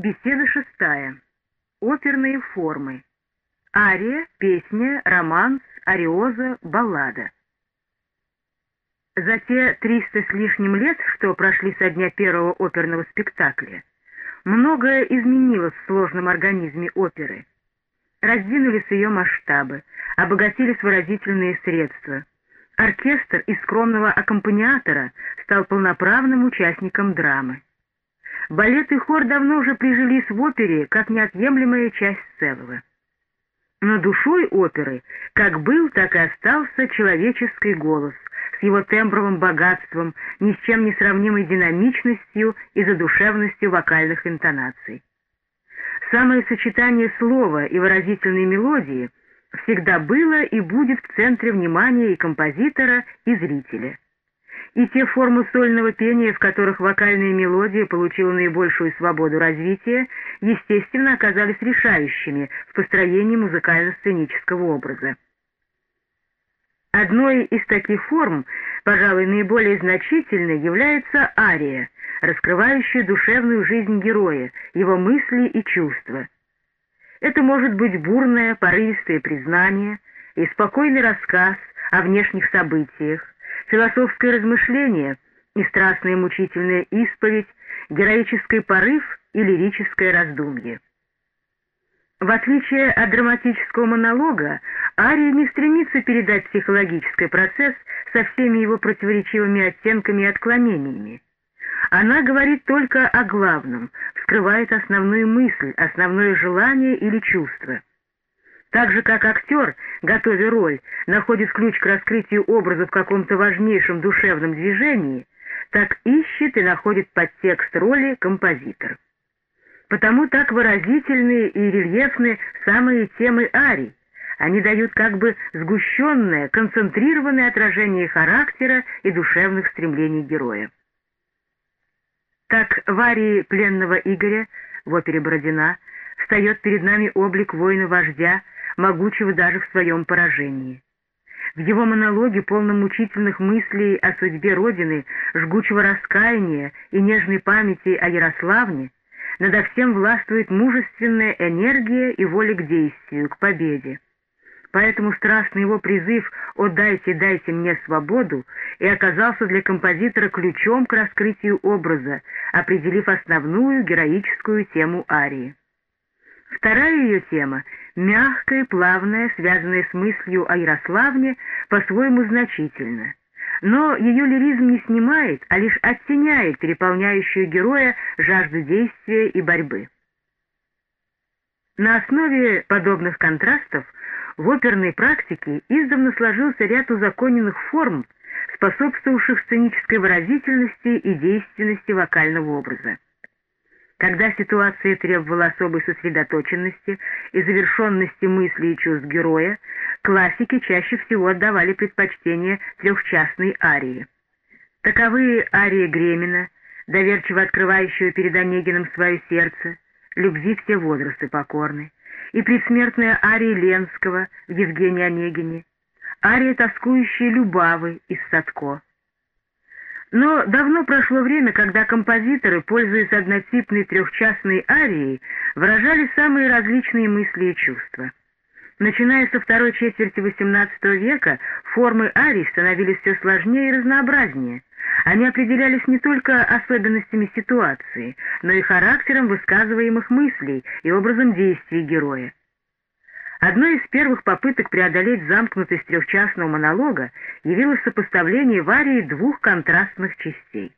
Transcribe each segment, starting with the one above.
Беседа шестая. Оперные формы. Ария, песня, романс, ариоза, баллада. За те триста с лишним лет, что прошли со дня первого оперного спектакля, многое изменилось в сложном организме оперы. Раздвинулись ее масштабы, обогатились выразительные средства. Оркестр из скромного аккомпаниатора стал полноправным участником драмы. Балет и хор давно уже прижились в опере как неотъемлемая часть целого. Но душой оперы как был, так и остался человеческий голос с его тембровым богатством, ни с чем не сравнимой динамичностью и задушевностью вокальных интонаций. Самое сочетание слова и выразительной мелодии всегда было и будет в центре внимания и композитора, и зрителя и те формы сольного пения, в которых вокальная мелодия получила наибольшую свободу развития, естественно, оказались решающими в построении музыкально-сценического образа. Одной из таких форм, пожалуй, наиболее значительной, является ария, раскрывающая душевную жизнь героя, его мысли и чувства. Это может быть бурное, порывистое признание и спокойный рассказ о внешних событиях, философское размышление и страстная мучительная исповедь, героический порыв и лирическое раздумье. В отличие от драматического монолога, ария не стремится передать психологический процесс со всеми его противоречивыми оттенками и отклонениями. Она говорит только о главном, вскрывает основную мысль, основное желание или чувство. Так же, как актер, готовя роль, находит ключ к раскрытию образа в каком-то важнейшем душевном движении, так ищет и находит подтекст роли композитор. Потому так выразительны и рельефны самые темы арий. Они дают как бы сгущенное, концентрированное отражение характера и душевных стремлений героя. Так в арии пленного Игоря в опере «Бородина» встает перед нами облик воина-вождя, могучего даже в своем поражении. В его монологе, полном мучительных мыслей о судьбе Родины, жгучего раскаяния и нежной памяти о Ярославне, надо всем властвует мужественная энергия и воля к действию, к победе. Поэтому страстный его призыв «Отдайте, дайте мне свободу» и оказался для композитора ключом к раскрытию образа, определив основную героическую тему арии. Вторая ее тема, мягкая, плавная, связанная с мыслью о Ярославне, по-своему значительна. Но ее лиризм не снимает, а лишь оттеняет переполняющую героя жажду действия и борьбы. На основе подобных контрастов в оперной практике издавна сложился ряд узаконенных форм, способствовавших сценической выразительности и действенности вокального образа. Когда ситуация требовала особой сосредоточенности и завершенности мыслей и чувств героя, классики чаще всего отдавали предпочтение трехчастной арии. Таковы ария Гремина, доверчиво открывающего перед Онегиным свое сердце, любви все возрасты покорны, и предсмертная ария Ленского в Евгении Онегине, ария тоскующая Любавы из Садко. Но давно прошло время, когда композиторы, пользуясь однотипной трехчастной арией, выражали самые различные мысли и чувства. Начиная со второй четверти XVIII века, формы арий становились все сложнее и разнообразнее. Они определялись не только особенностями ситуации, но и характером высказываемых мыслей и образом действий героя. Одной из первых попыток преодолеть замкнутость трехчастного монолога явилось сопоставление в арии двух контрастных частей.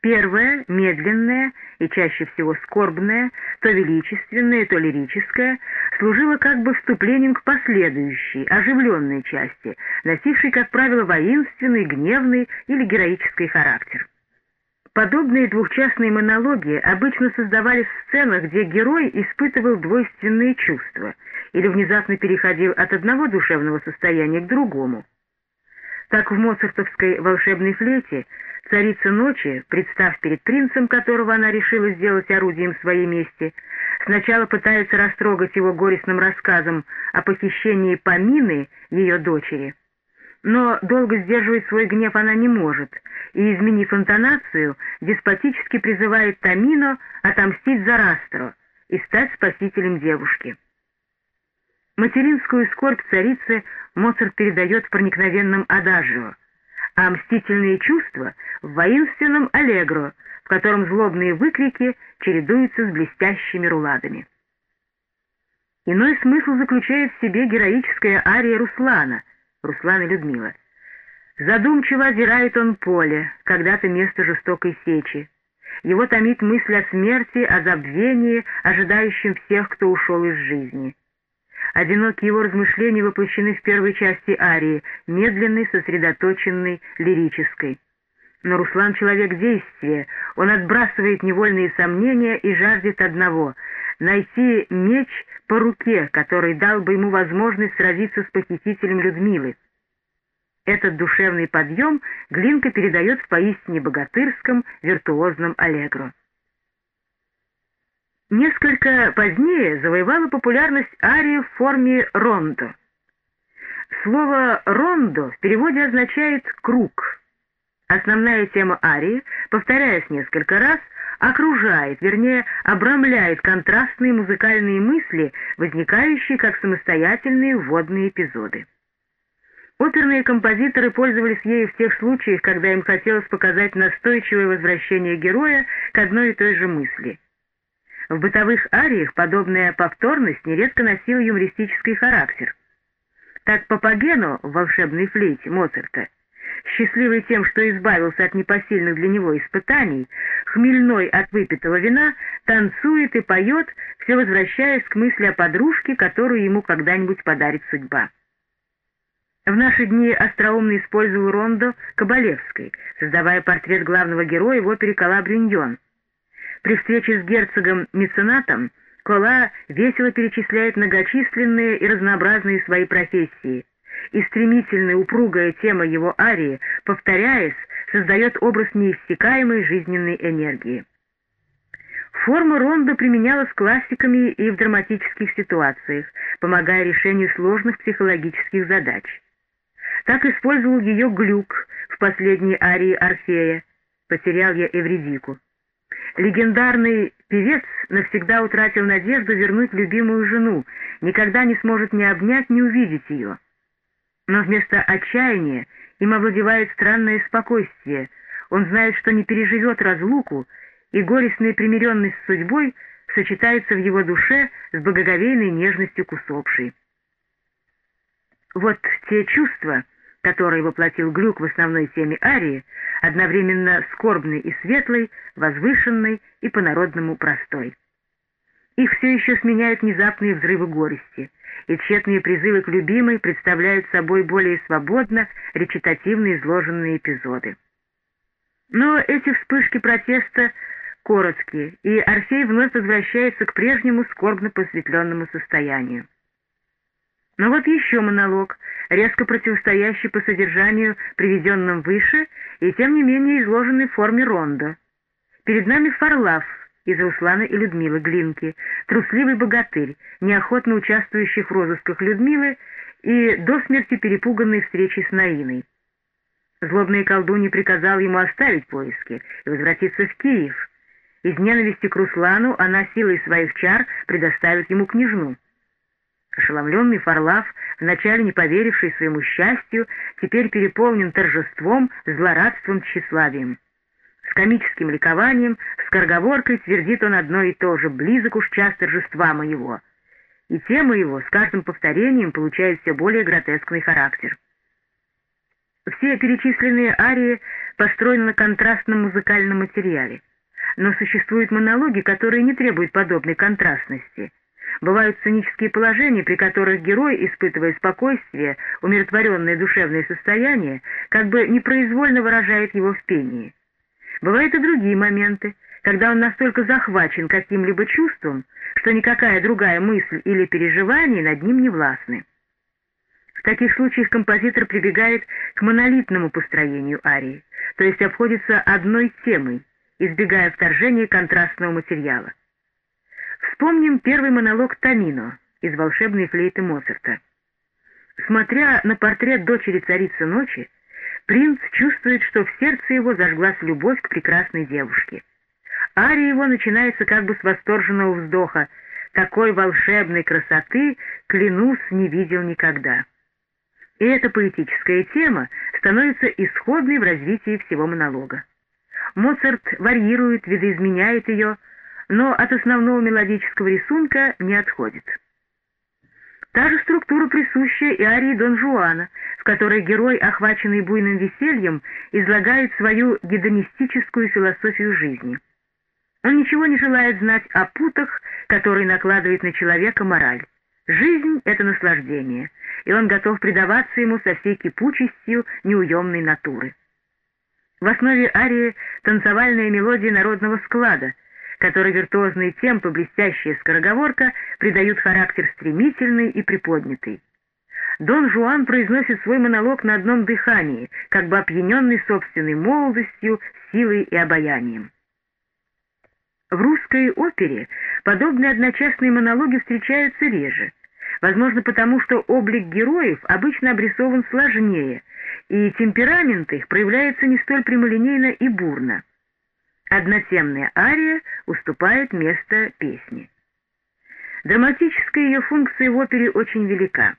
Первая, медленная и чаще всего скорбная, то величественная, то лирическая, служила как бы вступлением к последующей, оживленной части, носившей, как правило, воинственный, гневный или героический характер. Подобные двухчастные монологи обычно создавались в сценах, где герой испытывал двойственные чувства или внезапно переходил от одного душевного состояния к другому. Так в моцартовской «Волшебной флейте» царица ночи, представ перед принцем, которого она решила сделать орудием своей мести, сначала пытается растрогать его горестным рассказом о похищении Памины, ее дочери, но долго сдерживать свой гнев она не может, и, изменив интонацию, деспотически призывает Тамино отомстить за Растро и стать спасителем девушки. Материнскую скорбь царицы Моцарт передает в проникновенном адажио, а мстительные чувства — в воинственном аллегро, в котором злобные выкрики чередуются с блестящими руладами. Иной смысл заключает в себе героическая ария Руслана, Руслан и Людмила. Задумчиво озирает он поле, когда-то место жестокой сечи. Его томит мысль о смерти, о забвении, ожидающем всех, кто ушел из жизни. Одинокие его размышления воплощены в первой части арии, медленной, сосредоточенной, лирической. Но Руслан — человек действия, он отбрасывает невольные сомнения и жаждет одного — найти меч по руке, который дал бы ему возможность сразиться с похитителем Людмилы. Этот душевный подъем Глинка передает в поистине богатырском виртуозном аллегро. Несколько позднее завоевала популярность ария в форме рондо. Слово «рондо» в переводе означает «круг». Основная тема арии, повторяясь несколько раз, окружает, вернее, обрамляет контрастные музыкальные мысли, возникающие как самостоятельные вводные эпизоды. Оперные композиторы пользовались ею в тех случаях, когда им хотелось показать настойчивое возвращение героя к одной и той же мысли – в бытовых ариях подобная повторность нередко носила юмористический характер. Так Папагено в «Волшебной флейте» Моцарта, счастливый тем, что избавился от непосильных для него испытаний, хмельной от выпитого вина, танцует и поет, все возвращаясь к мысли о подружке, которую ему когда-нибудь подарит судьба. В наши дни остроумно использовал Рондо Кабалевской, создавая портрет главного героя в опере «Калабриньон», при встрече с герцогом-меценатом Кола весело перечисляет многочисленные и разнообразные свои профессии, и стремительная упругая тема его арии, повторяясь, создает образ неиссякаемой жизненной энергии. Форма ронда применялась классиками и в драматических ситуациях, помогая решению сложных психологических задач. Так использовал ее Глюк в последней арии Орфея «Потерял я Эвредику». Легендарный певец навсегда утратил надежду вернуть любимую жену, никогда не сможет ни обнять, ни увидеть ее. Но вместо отчаяния им овладевает странное спокойствие. Он знает, что не переживет разлуку, и горестная примиренность с судьбой сочетается в его душе с благоговейной нежностью к усопшей. Вот те чувства, который воплотил Глюк в основной теме арии, одновременно скорбный и светлый, возвышенный и по-народному простой. Их все еще сменяют внезапные взрывы горести, и тщетные призывы к любимой представляют собой более свободно речитативно изложенные эпизоды. Но эти вспышки протеста короткие, и Орфей вновь возвращается к прежнему скорбно посветленному состоянию. Но вот еще монолог, резко противостоящий по содержанию приведенным выше и тем не менее изложенный в форме ронда. Перед нами Фарлав из Руслана и Людмилы Глинки, трусливый богатырь, неохотно участвующий в розысках Людмилы и до смерти перепуганной встречи с Наиной. Злобный колдунья приказал ему оставить поиски и возвратиться в Киев. Из ненависти к Руслану она силой своих чар предоставит ему княжну. Ошеломленный Фарлав, вначале не поверивший своему счастью, теперь переполнен торжеством, злорадством, тщеславием. С комическим ликованием, с корговоркой твердит он одно и то же «близок уж час торжества моего». И тема его с каждым повторением получает все более гротескный характер. Все перечисленные арии построены на контрастном музыкальном материале, но существуют монологи, которые не требуют подобной контрастности — Бывают сценические положения, при которых герой, испытывая спокойствие, умиротворенное душевное состояние, как бы непроизвольно выражает его в пении. Бывают и другие моменты, когда он настолько захвачен каким-либо чувством, что никакая другая мысль или переживание над ним не властны. В таких случаях композитор прибегает к монолитному построению арии, то есть обходится одной темой, избегая вторжения контрастного материала. Вспомним первый монолог Тамино из «Волшебной флейты Моцарта». Смотря на портрет дочери царицы ночи, принц чувствует, что в сердце его зажглась любовь к прекрасной девушке. Ария его начинается как бы с восторженного вздоха. Такой волшебной красоты, клянусь, не видел никогда. И эта поэтическая тема становится исходной в развитии всего монолога. Моцарт варьирует, видоизменяет ее, но от основного мелодического рисунка не отходит. Та же структура присуща и арии Дон Жуана, в которой герой, охваченный буйным весельем, излагает свою гедонистическую философию жизни. Он ничего не желает знать о путах, которые накладывает на человека мораль. Жизнь — это наслаждение, и он готов предаваться ему со всей кипучестью неуемной натуры. В основе арии танцевальная мелодия народного склада — которой виртуозные темпы, блестящая скороговорка придают характер стремительный и приподнятый. Дон Жуан произносит свой монолог на одном дыхании, как бы опьяненный собственной молодостью, силой и обаянием. В русской опере подобные одночасные монологи встречаются реже, возможно потому, что облик героев обычно обрисован сложнее, и темперамент их проявляется не столь прямолинейно и бурно. Однотемная ария уступает место песни. Драматическая ее функция в опере очень велика.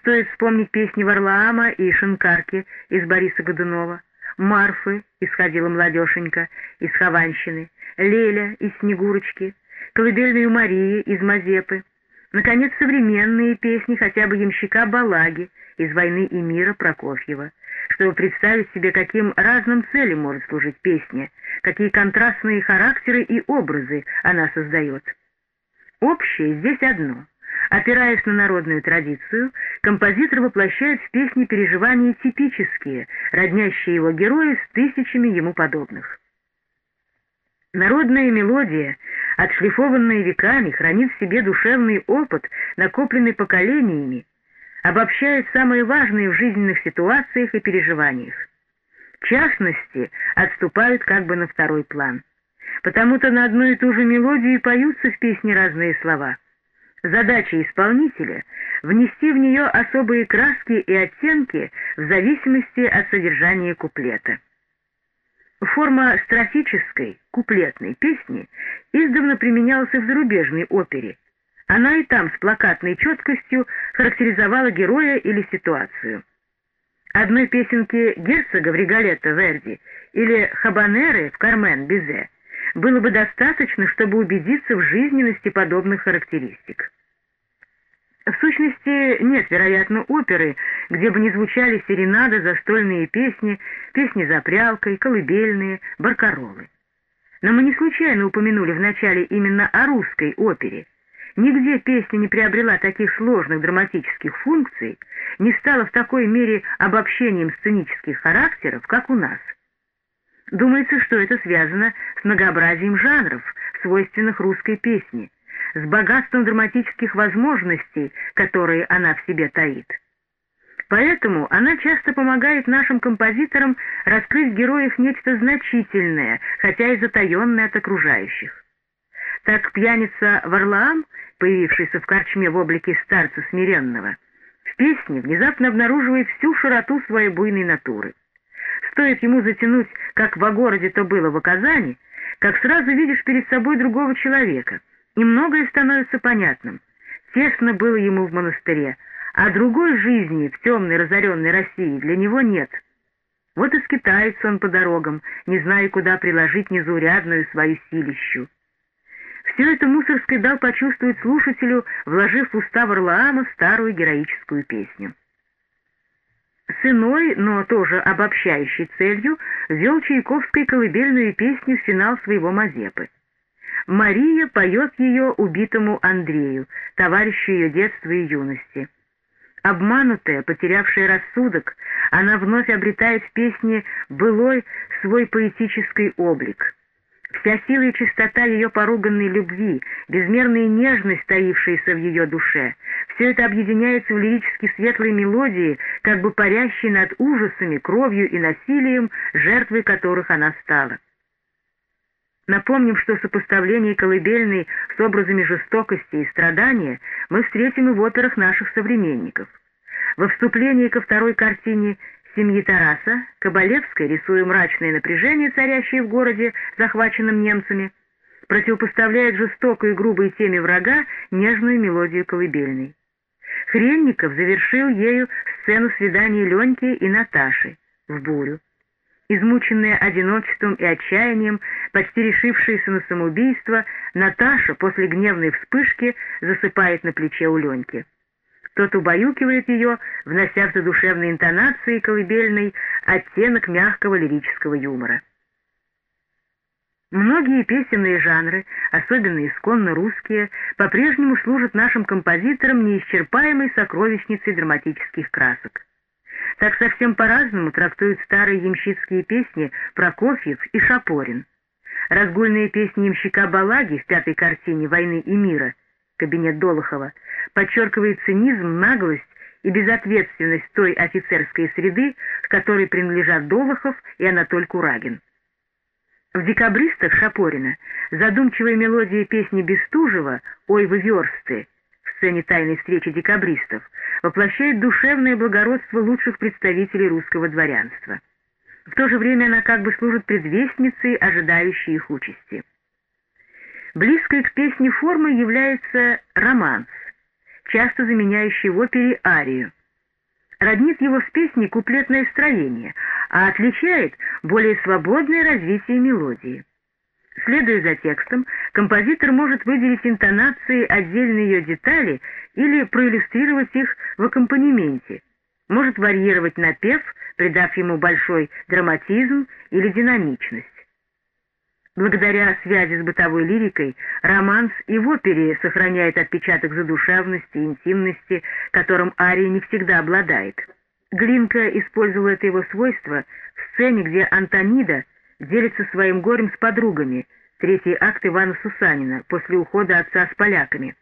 Стоит вспомнить песни Варлаама и Шинкарки из Бориса Годунова, Марфы из «Ходила молодешенька» из «Хованщины», Леля из «Снегурочки», колыбельную Марии из «Мазепы», наконец, современные песни хотя бы ямщика Балаги из «Войны и мира» Прокофьева, чтобы представить себе, каким разным целям может служить песня, какие контрастные характеры и образы она создает. Общее здесь одно. Опираясь на народную традицию, композитор воплощает в песне переживания типические, роднящие его героя с тысячами ему подобных. Народная мелодия, отшлифованная веками, хранит в себе душевный опыт, накопленный поколениями, обобщает самые важные в жизненных ситуациях и переживаниях. Частности отступают как бы на второй план. Потому-то на одну и ту же мелодию поются в песне разные слова. Задача исполнителя — внести в нее особые краски и оттенки в зависимости от содержания куплета. Форма строфической, куплетной песни издавна применялась и в зарубежной опере, она и там с плакатной четкостью характеризовала героя или ситуацию. Одной песенки герцога в Риголетто Верди или хабанеры в Кармен Бизе было бы достаточно, чтобы убедиться в жизненности подобных характеристик. В сущности, нет, вероятно, оперы, где бы не звучали серенады, застольные песни, песни за прялкой, колыбельные, баркаролы. Но мы не случайно упомянули вначале именно о русской опере, Нигде песня не приобрела таких сложных драматических функций, не стала в такой мере обобщением сценических характеров, как у нас. Думается, что это связано с многообразием жанров, свойственных русской песне, с богатством драматических возможностей, которые она в себе таит. Поэтому она часто помогает нашим композиторам раскрыть в героях нечто значительное, хотя и затаенное от окружающих. Так пьяница Варлаам появившийся в корчме в облике старца смиренного, в песне внезапно обнаруживает всю широту своей буйной натуры. Стоит ему затянуть, как во городе то было в Казани, как сразу видишь перед собой другого человека, и многое становится понятным. Тесно было ему в монастыре, а другой жизни в темной разоренной России для него нет. Вот и скитается он по дорогам, не зная, куда приложить незаурядную свою силищу. Все это Мусорский дал почувствовать слушателю, вложив в уста Варлаама старую героическую песню. С иной, но тоже обобщающей целью вел Чайковской колыбельную песню в финал своего Мазепы. Мария поет ее убитому Андрею, товарищу ее детства и юности. Обманутая, потерявшая рассудок, она вновь обретает в песне былой свой поэтический облик. Вся сила и чистота ее поруганной любви, безмерная нежность, таившаяся в ее душе, все это объединяется в лирически светлой мелодии, как бы парящей над ужасами, кровью и насилием, жертвой которых она стала. Напомним, что сопоставление колыбельной с образами жестокости и страдания мы встретим и в операх наших современников. Во вступлении ко второй картине семьи Тараса Кабалевская, рисуя мрачное напряжение, царящее в городе, захваченном немцами, противопоставляет жестокой и грубой теме врага нежную мелодию колыбельной. Хренников завершил ею сцену свидания Леньки и Наташи в бурю. Измученная одиночеством и отчаянием, почти решившаяся на самоубийство, Наташа после гневной вспышки засыпает на плече у Леньки. Тот убаюкивает ее, внося в задушевные интонации колыбельный оттенок мягкого лирического юмора. Многие песенные жанры, особенно исконно русские, по-прежнему служат нашим композиторам неисчерпаемой сокровищницей драматических красок. Так совсем по-разному трактуют старые ямщицкие песни Прокофьев и Шапорин. Разгульные песни ямщика Балаги в пятой картине «Войны и мира» «Кабинет Долохова» подчеркивает цинизм, наглость и безответственность той офицерской среды, к которой принадлежат Долохов и Анатоль Курагин. В «Декабристах» Шапорина задумчивая мелодия песни Бестужева «Ой, вы версты» в сцене тайной встречи декабристов воплощает душевное благородство лучших представителей русского дворянства. В то же время она как бы служит предвестницей, ожидающей их участи. Близкой к песне формой является романс, часто заменяющий в опере арию. Роднит его с песней куплетное строение, а отличает более свободное развитие мелодии. Следуя за текстом, композитор может выделить интонации отдельные ее детали или проиллюстрировать их в аккомпанементе, может варьировать напев, придав ему большой драматизм или динамичность. Благодаря связи с бытовой лирикой, романс и в опере сохраняет отпечаток задушевности интимности, которым ария не всегда обладает. Глинка использовал это его свойство в сцене, где Антонида делится своим горем с подругами, третий акт Ивана Сусанина, после ухода отца с поляками,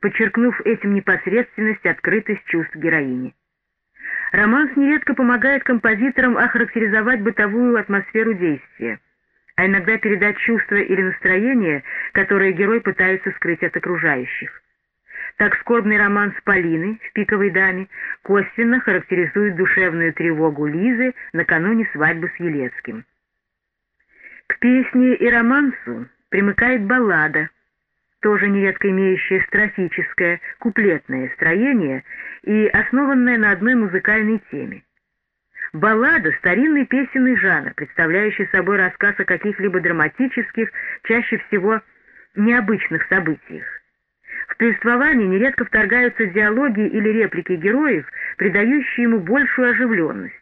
подчеркнув этим непосредственность, открытость чувств героини. Романс нередко помогает композиторам охарактеризовать бытовую атмосферу действия, а иногда передать чувство или настроение, которое герой пытается скрыть от окружающих. Так скорбный роман с Полиной в «Пиковой даме» косвенно характеризует душевную тревогу Лизы накануне свадьбы с Елецким. К песне и романсу примыкает баллада, тоже нередко имеющая строфическое, куплетное строение и основанная на одной музыкальной теме. Баллада — старинный песенный жанр, представляющий собой рассказ о каких-либо драматических, чаще всего необычных событиях. В повествовании нередко вторгаются диалоги или реплики героев, придающие ему большую оживленность.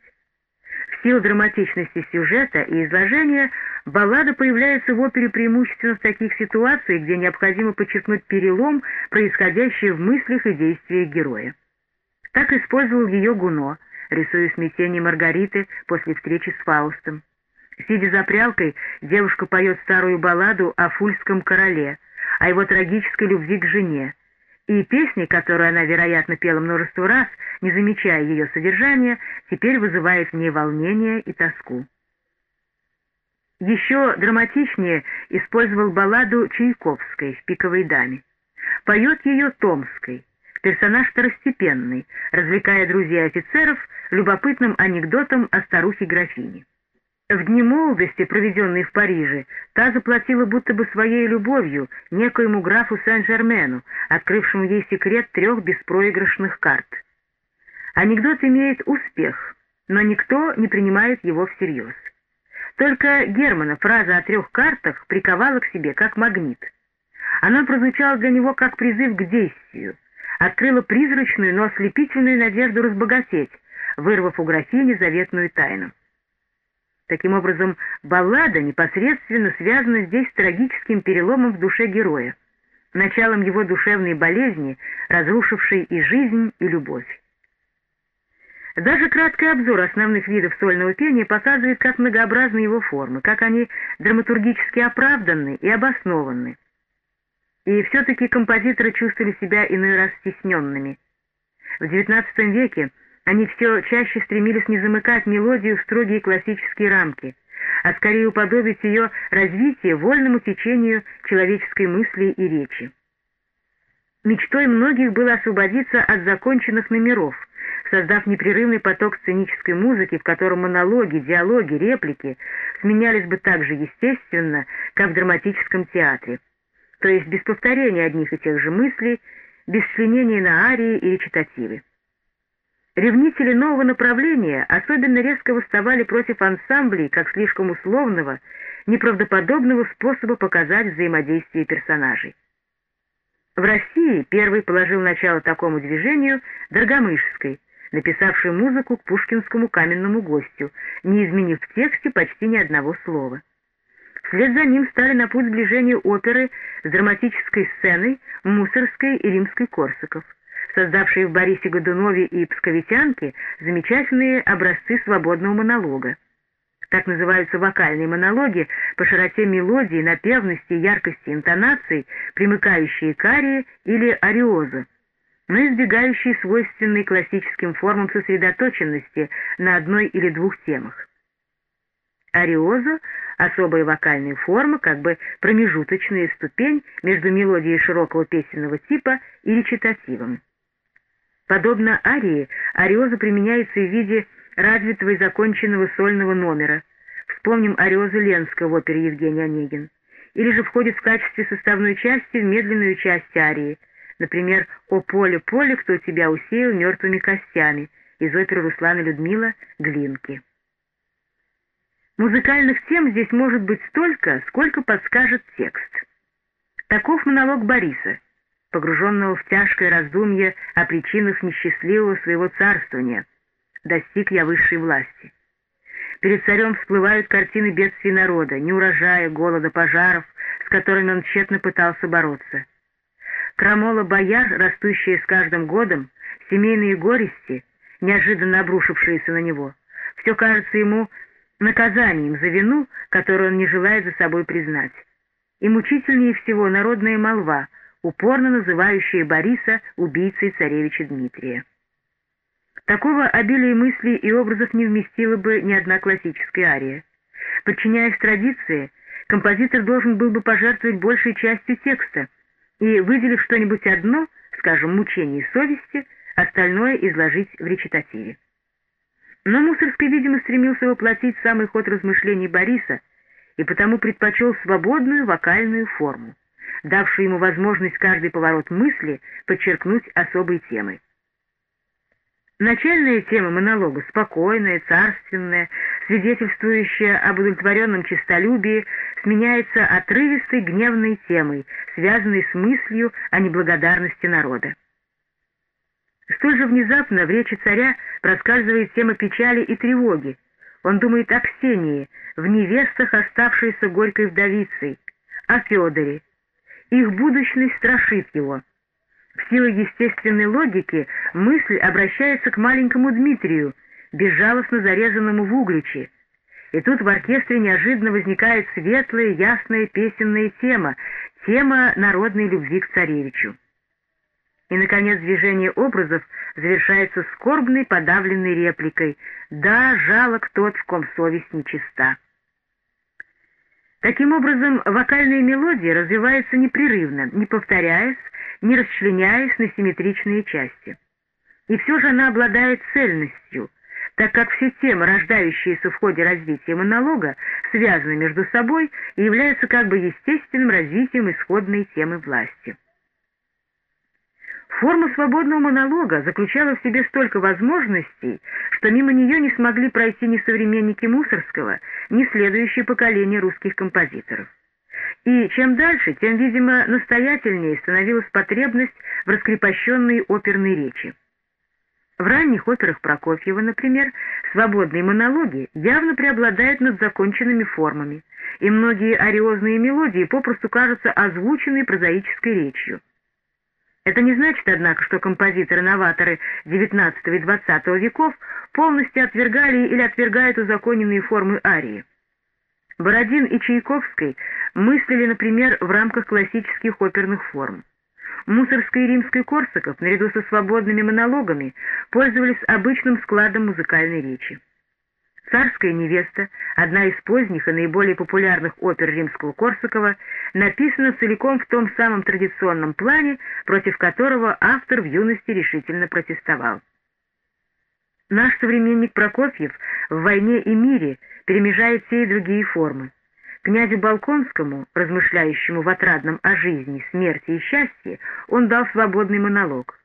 В силу драматичности сюжета и изложения баллада появляется в опере преимущественно в таких ситуациях, где необходимо подчеркнуть перелом, происходящий в мыслях и действиях героя. Так использовал ее Гуно, рисуя смятение Маргариты после встречи с Фаустом. Сидя за прялкой, девушка поет старую балладу о фульском короле, о его трагической любви к жене, и песни, которую она, вероятно, пела множество раз, не замечая ее содержания, теперь вызывает в ней волнение и тоску. Еще драматичнее использовал балладу Чайковской в «Пиковой даме». Поет ее Томской, персонаж второстепенный, развлекая друзей офицеров любопытным анекдотом о старухе-графине. В дни молодости, проведенные в Париже, та заплатила будто бы своей любовью некоему графу Сен-Жермену, открывшему ей секрет трех беспроигрышных карт. Анекдот имеет успех, но никто не принимает его всерьез. Только Германа фраза о трех картах приковала к себе как магнит. Она прозвучала для него как призыв к действию, открыла призрачную, но ослепительную надежду разбогатеть, вырвав у графини заветную тайну. Таким образом, баллада непосредственно связана здесь с трагическим переломом в душе героя, началом его душевной болезни, разрушившей и жизнь, и любовь. Даже краткий обзор основных видов сольного пения показывает, как многообразны его формы, как они драматургически оправданы и обоснованы. И все-таки композиторы чувствовали себя иной раз стесненными. В XIX веке они все чаще стремились не замыкать мелодию в строгие классические рамки, а скорее уподобить ее развитие вольному течению человеческой мысли и речи. Мечтой многих было освободиться от законченных номеров, создав непрерывный поток сценической музыки, в котором монологи, диалоги, реплики сменялись бы так же естественно, как в драматическом театре, то есть без повторения одних и тех же мыслей, без членения на арии и речитативы. Ревнители нового направления особенно резко выставали против ансамблей как слишком условного, неправдоподобного способа показать взаимодействие персонажей. В России первый положил начало такому движению Доргомышской, написавший музыку к пушкинскому каменному гостю, не изменив в тексте почти ни одного слова. Вслед за ним стали на путь сближения оперы с драматической сценой Мусорской и Римской Корсаков, создавшие в Борисе Годунове и Псковитянке замечательные образцы свободного монолога. Так называются вокальные монологи по широте мелодии, напевности яркости интонаций, примыкающие к арии или ариозу, но избегающие свойственной классическим формам сосредоточенности на одной или двух темах. Ариозо — особая вокальная форма, как бы промежуточная ступень между мелодией широкого песенного типа и речитативом. Подобно арии, ариоза применяется в виде развитого и законченного сольного номера. Вспомним ариозу Ленского в опере Евгений Онегин. Или же входит в качестве составной части в медленную часть арии, например, «О поле, поле, кто тебя усеял мертвыми костями» из оперы Руслана Людмила «Глинки». Музыкальных тем здесь может быть столько, сколько подскажет текст. Таков монолог Бориса, погруженного в тяжкое раздумье о причинах несчастливого своего царствования. Достиг я высшей власти. Перед царем всплывают картины бедствий народа, неурожая, голода, пожаров, с которыми он тщетно пытался бороться. Крамола бояр, растущая с каждым годом, семейные горести, неожиданно обрушившиеся на него. Все кажется ему наказанием за вину, которую он не желает за собой признать. И мучительнее всего народная молва, упорно называющая Бориса убийцей царевича Дмитрия. Такого обилия мыслей и образов не вместила бы ни одна классическая ария. Подчиняясь традиции, композитор должен был бы пожертвовать большей частью текста и, выделив что-нибудь одно, скажем, мучение совести, остальное изложить в речитативе. Но Мусорский, видимо, стремился воплотить самый ход размышлений Бориса и потому предпочел свободную вокальную форму, давшую ему возможность каждый поворот мысли подчеркнуть особой темой. Начальная тема монолога, спокойная, царственная, свидетельствующая об удовлетворенном честолюбии, сменяется отрывистой гневной темой, связанной с мыслью о неблагодарности народа. Столь же внезапно в речи царя проскальзывает тема печали и тревоги. Он думает о Ксении, в невестах, оставшейся горькой вдовицей, о Федоре. Их будущность страшит его. В силу естественной логики мысль обращается к маленькому Дмитрию, безжалостно зарезанному в Угличе. И тут в оркестре неожиданно возникает светлая, ясная песенная тема, тема народной любви к царевичу. И, наконец, движение образов завершается скорбной подавленной репликой «Да, жалок тот, в ком совесть нечиста». Таким образом, вокальная мелодия развивается непрерывно, не повторяясь, не расчленяясь на симметричные части. И все же она обладает цельностью, так как все темы, рождающиеся в ходе развития монолога, связаны между собой и являются как бы естественным развитием исходной темы власти. Форма свободного монолога заключала в себе столько возможностей, что мимо нее не смогли пройти ни современники Мусорского, ни следующее поколение русских композиторов. И чем дальше, тем, видимо, настоятельнее становилась потребность в раскрепощенной оперной речи. В ранних операх Прокофьева, например, свободные монологи явно преобладают над законченными формами, и многие ариозные мелодии попросту кажутся озвученной прозаической речью. Это не значит, однако, что композиторы-новаторы XIX и XX веков полностью отвергали или отвергают узаконенные формы арии. Бородин и Чайковский мыслили, например, в рамках классических оперных форм. Мусорская и римский Корсаков, наряду со свободными монологами, пользовались обычным складом музыкальной речи. «Царская невеста», одна из поздних и наиболее популярных опер римского Корсакова, написана целиком в том самом традиционном плане, против которого автор в юности решительно протестовал. Наш современник Прокофьев в «Войне и мире» перемежает те и другие формы. Князю Балконскому, размышляющему в отрадном о жизни, смерти и счастье, он дал свободный монолог.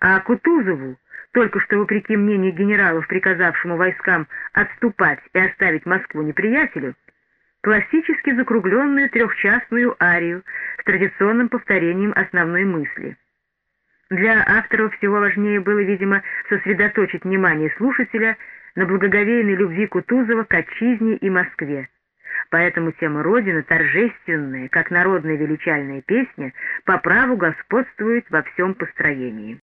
А Кутузову, только что вопреки мнению генералов, приказавшему войскам отступать и оставить Москву неприятелю, классически закругленную трехчастную арию с традиционным повторением основной мысли. Для автора всего важнее было, видимо, сосредоточить внимание слушателя на благоговейной любви Кутузова к отчизне и Москве. Поэтому тема Родина, торжественная, как народная величальная песня, по праву господствует во всем построении.